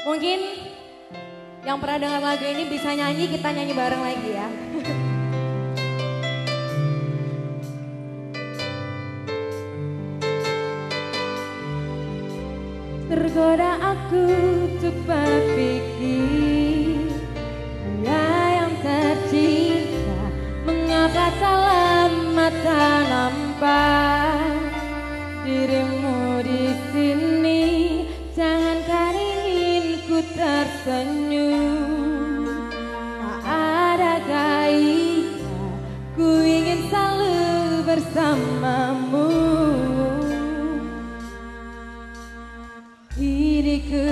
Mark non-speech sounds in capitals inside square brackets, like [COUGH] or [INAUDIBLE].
Mungkin yang pernah dengar lagu ini bisa nyanyi, kita nyanyi bareng lagi ya. [LAUGHS] Tergoda aku untuk berpikir Dia yang tercinta Mengapa dalam mata nampak tersenyum Tak ada gairah Ku ingin selalu bersamamu. Kini ku